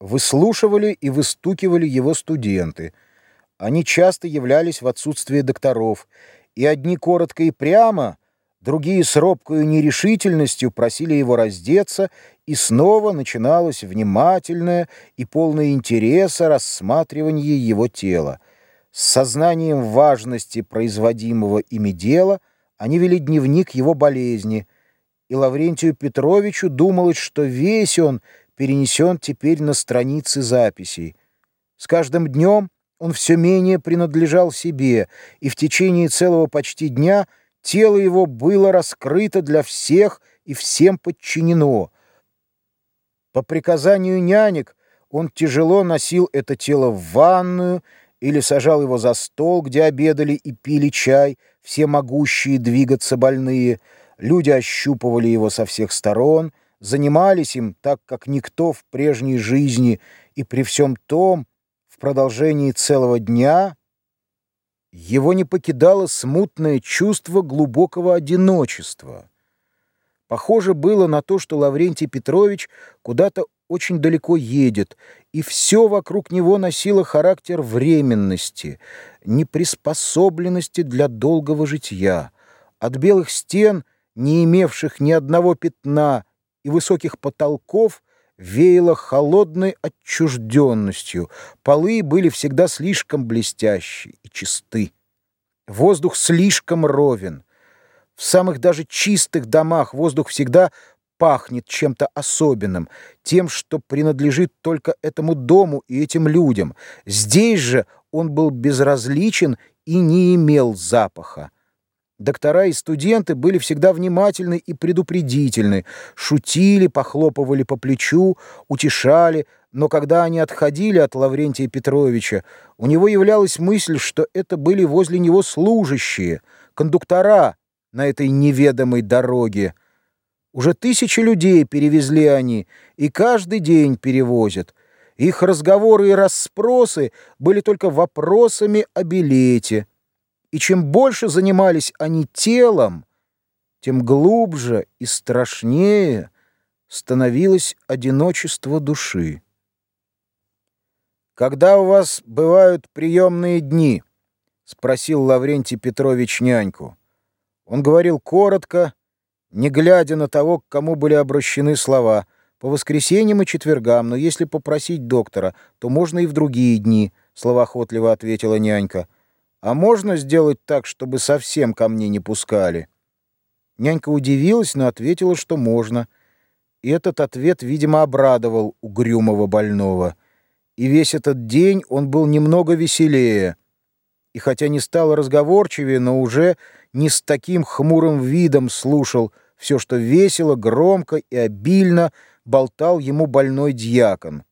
Выслушивали и выстукивали его студенты. Они часто являлись в отсутствие докторов, и одни коротко и прямо, другие с робкою нерешительностью просили его раздеться, и снова начиналось внимательное и полное интереса рассматривание его тела. С сознанием важности производимого ими дела они вели дневник его болезни, и Лаврентию Петровичу думалось, что весь он перенесен теперь на страницы записей. С каждым днем он все менее принадлежал себе, и в течение целого почти дня тело его было раскрыто для всех и всем подчинено. По приказанию нянек он тяжело носил это тело в ванную или сажал его за стол, где обедали и пили чай, все могущие двигаться больные. Люди ощупывали его со всех сторон — занимались им так, как никто в прежней жизни, и при всем том, в продолжении целого дня, его не покидало смутное чувство глубокого одиночества. Похоже было на то, что Лаврентий Петрович куда-то очень далеко едет, и все вокруг него носило характер временности, неприспособленности для долгого житья. От белых стен, не имевших ни одного пятна, и высоких потолков веяло холодной отчужденностью. Полы были всегда слишком блестящие и чисты. Воздух слишком ровен. В самых даже чистых домах воздух всегда пахнет чем-то особенным, тем, что принадлежит только этому дому и этим людям. Здесь же он был безразличен и не имел запаха. Доктора и студенты были всегда внимательны и предупредительны, шутили, похлопывали по плечу, утешали, но когда они отходили от Лаврентия Петровича, у него являлась мысль, что это были возле него служащие, кондуктора на этой неведомой дороге. Уже тысячи людей перевезли они, и каждый день перевозят. Их разговоры и расспросы были только вопросами о билете и чем больше занимались они телом, тем глубже и страшнее становилось одиночество души. «Когда у вас бывают приемные дни?» — спросил Лаврентий Петрович няньку. Он говорил коротко, не глядя на того, к кому были обращены слова, по воскресеньям и четвергам, но если попросить доктора, то можно и в другие дни, — словоохотливо ответила нянька. А можно сделать так, чтобы совсем ко мне не пускали?» Нянька удивилась, но ответила, что можно. И этот ответ, видимо, обрадовал угрюмого больного. И весь этот день он был немного веселее. И хотя не стал разговорчивее, но уже не с таким хмурым видом слушал все, что весело, громко и обильно болтал ему больной дьякон.